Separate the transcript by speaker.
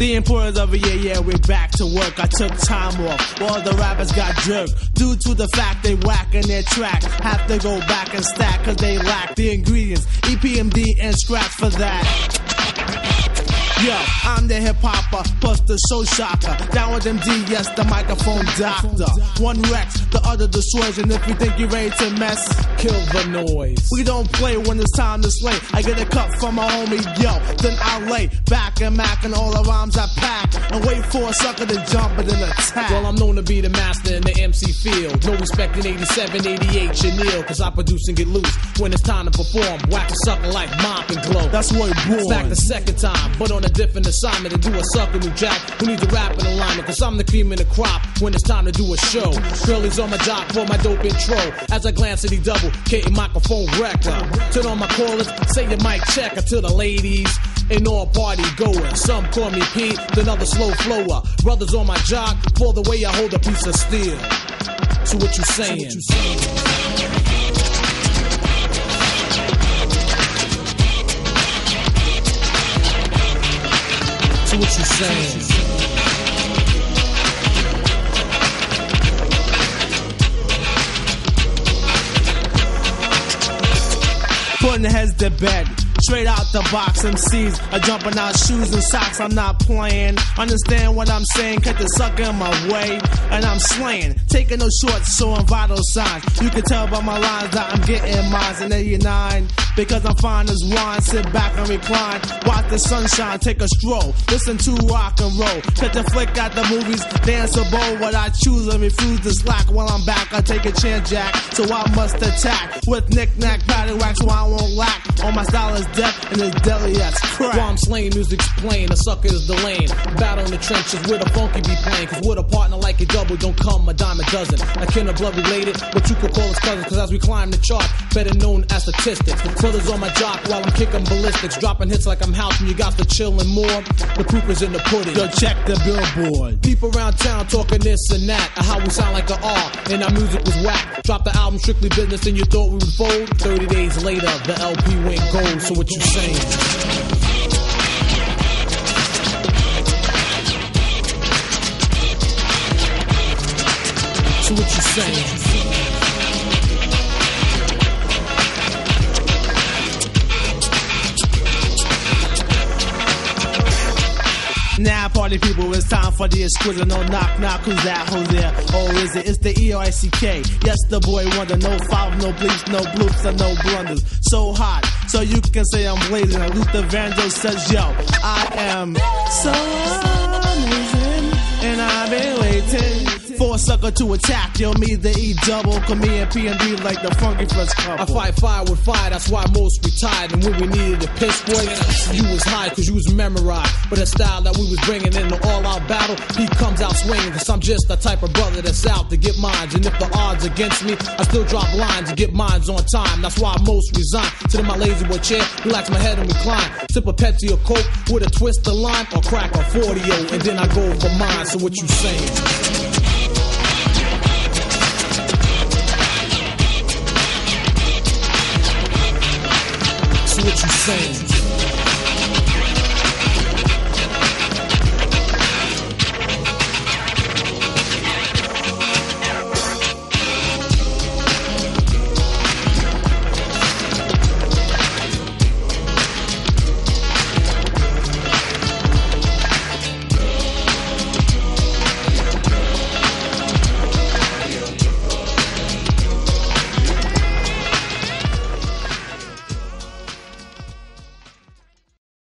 Speaker 1: The importance of a year, yeah, we're back to work. I took time off. All the rappers got jerked. Due to the fact they whack in their track. Have to go back and stack cause they lack the ingredients. EPMD and scratch for that. Yo, I'm the hip hopper, plus the show shocker. Down with MD, yes, the microphone doctor. One Rex, the other destroys, and if you think you're ready to mess,
Speaker 2: kill the noise.
Speaker 1: We don't play when it's time to slay. I get a cut from my homie, yo, then I lay back and mac and all the rhymes I pack and wait for a sucker to jump and then attack.
Speaker 2: Well, I'm known to be the master in the MC field. No respect in 87, 88, Chanel, cause I produce and get loose when it's time to perform. Whack a sucker like Mop and Glo.
Speaker 1: That's what born.
Speaker 2: Back the second time, but on a different assignment to do a sucker new jack who needs a rap in alignment. Cause I'm the cream in the crop when it's time to do a show. Curly's on my jock for my dope intro. As I glance at the double, K microphone wrecker. Uh. Turn on my callers, say your mic checker uh, to the ladies. And all party goers. Some call me Pete, another slow flower. Brothers on my jock for the way I hold a piece of steel. So what you saying? So what you saying? So what you saying?
Speaker 1: Putting heads to bed. Straight out the box, MCs are jumping out shoes and socks. I'm not playing. Understand what I'm saying? Cut the sucker in my way, and I'm slaying. Taking no shorts, showing vital signs. You can tell by my lines that I'm getting mines in 89. Because I'm fine as wine. Sit back and recline. Watch the sunshine, take a stroll. Listen to rock and roll. Cut the flick at the movies, dance a bowl. What I choose and refuse to slack. While I'm back, I take a chance, Jack. So I must attack with knick-knack, paddywhack, so I won't lack. All my style is death and the deli as crack.
Speaker 2: While I'm slaying, music's playing, the sucker is the lane. Battle in the trenches where the funky be playing. Cause with a partner like a double, don't come a dime a dozen. I can a blood related, but you could call us cousins. Cause as we climb the chart, better known as statistics. Brothers on my jock while I'm kicking ballistics. Dropping hits like I'm house you got the chillin' more. The proof is in the pudding.
Speaker 1: Yo, check the billboard.
Speaker 2: People around town talking this and that. How we sound like the R, and our music was whack. Drop the album strictly business and you thought we would fold. 30 days later, the LP went gold. So what you saying? What you saying?
Speaker 1: Now, party people, it's time for the exquisite. No knock, knock, who's that? Who's there? Oh, is it? It's the E R I C K. Yes, the boy wonder. No foul, no bleeps, no bloops, and no blunders. So hot, so you can say I'm blazing. Luther Vandross says, Yo, I am so amazing, and I've been waiting. A sucker to attack, yo, me the E double, come me and P and D like the funky first couple.
Speaker 2: I fight fire with fire, that's why most retired. And when we needed a piss boy, you was high cause you was memorized. But the style that we was bringing in the all out battle, he comes out swinging. Cause I'm just the type of brother that's out to get mines. And if the odds against me, I still drop lines and get mines on time. That's why most resign. Sit in my lazy boy chair, relax my head and recline. Sip a Pepsi or Coke with a twist of lime or crack a 40 and then I go for mine. So what you saying? What you saying?